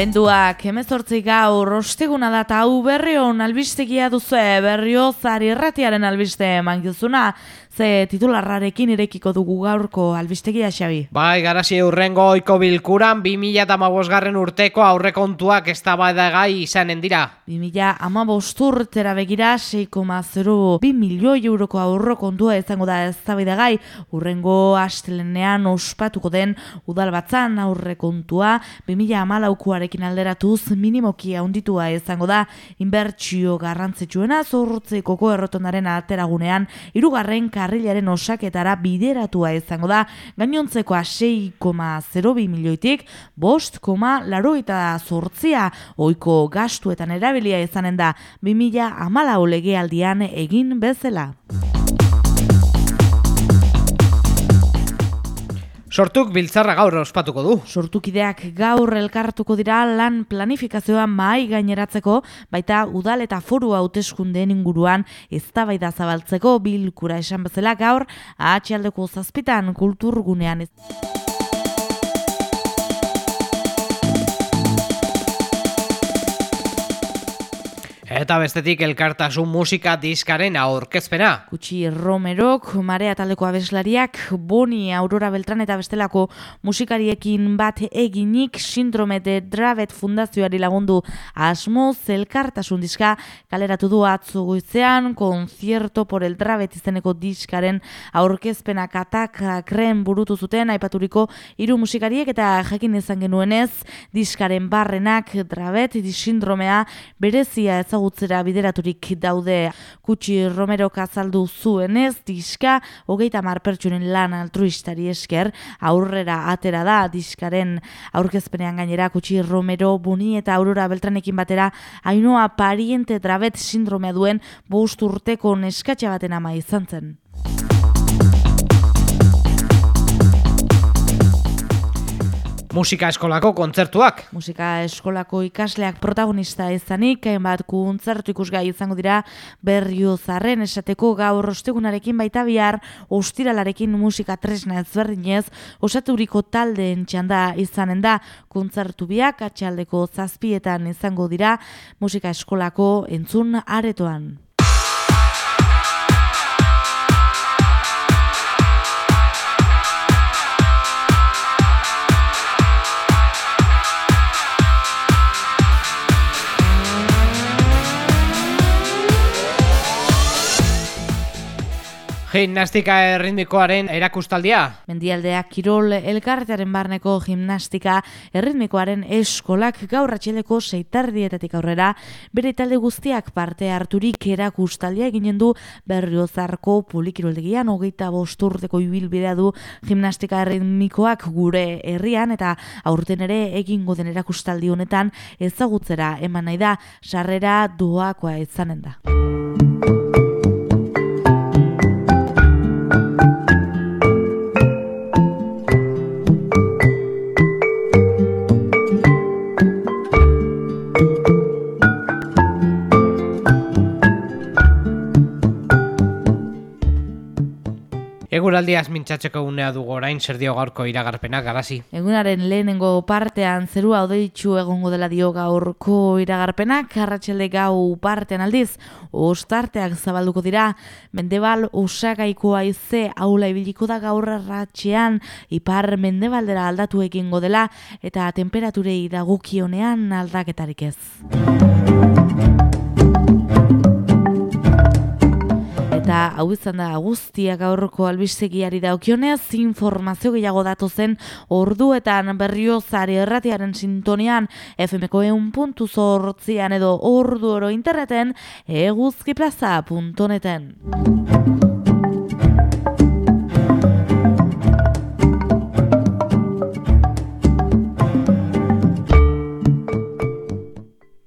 Abenduak emezortzi gaur osteguna da eta hau berrion albistegia duzu berrio zari erratiaren albiste mangizuna ze titularrarekin irekiko dugu gaurko albistegia xabi. Bai, garasi urrengo oiko bilkuran 2000 garren urteko aurrekontuak ez da gai izanen dira. 2000 ama urtera begira 6,02 milioi euroko aurrekontua izango da ez gai urrengo astelenean ospatuko den udalbatzan aurrekontua 2000 ama arekin alderatuz minimoki handitua izango da inbertsio garrantzitsuena zorrotzekoko errotondaren ateragunean irugarren karrilaren osaketara bideratua izango da gainontzekoa 6,02 milioitik bost koma laro eta zortzia oiko gastuetan erabilia izanen da 2000 amala olegealdian egin bezala. Sortuk biltzarra gaur ospatuko du. Sortukideak gaur elkartuko dira lan planifikazioa mai gaineratzeko, baita udal eta foru hauteskundeen inguruan eztabaida zabaltzeko bilkura esan bezala gaur ahatxaldeko zazpitan kulturgunean ez. Eta bestetik elkartasun musika diskaren aurkezpena. Kutsi Romerok, Marea taldeko abeslariak, Boni, Aurora Beltran eta bestelako musikariekin bat eginik sindrome de Dravet fundazioari lagundu asmo elkartasun diska kaleratu du atzu goizean, konzierto por el Dravet izeneko diskaren aurkezpena katak kren burutu zuten aipaturiko hiru musikariek eta jakin izan genuenez diskaren barrenak Dravet sindromea berezia ezagut ezagutzera bideraturik daude kutsi Romero kazaldu zuenez diska hogeita mar pertsunen lan altruistari esker aurrera atera da diskaren aurkezpenean gainera kutsi Romero Buni eta Aurora Beltranekin batera hainoa pariente drabet sindromea duen bost urteko neskatxe baten ama izan zen. Musika eskolako kontzertuak. Musika eskolako ikasleak protagonista izanik, bat kontzertu ikusgai izango dira berrio zarren esateko gaur ostegunarekin baita bihar ostiralarekin musika tresna ezberdinez osaturiko taldeen txanda izanen da kontzertu biak atxaldeko zazpietan izango dira musika eskolako entzun aretoan. Gimnastika erritmikoaren erakustaldia. Mendialdea Kirol elkartearen barneko gimnastika erritmikoaren eskolak gaur atxeleko seitardietatik aurrera bere talde guztiak parte harturik erakustaldia eginen du berriozarko polikiroldegian hogeita bosturteko ibilbidea du gimnastika erritmikoak gure herrian eta aurten ere egingo den erakustaldi honetan ezagutzera eman nahi da sarrera doakoa izanen da. Eguraldiaz mintzatzeko unea dugu orain zer dio gaurko iragarpena garazi. Egunaren lehenengo partean zerua odeitzu egongo dela dio gaurko iragarpenak, arratsalde gau partean aldiz, ostarteak zabalduko dira, mendebal osagaiko aize aula ibiliko da gaur arratxean, ipar mendebaldera aldatu egingo dela, eta temperaturei dagukionean aldaketarik ez. Hau izan da guztia gaurko albistegiari daukionez, informazio gehiago datu zen orduetan berriozari erratiaren sintonian FMko eun puntu zortzian edo ordu oro interneten eguzkiplaza.neten.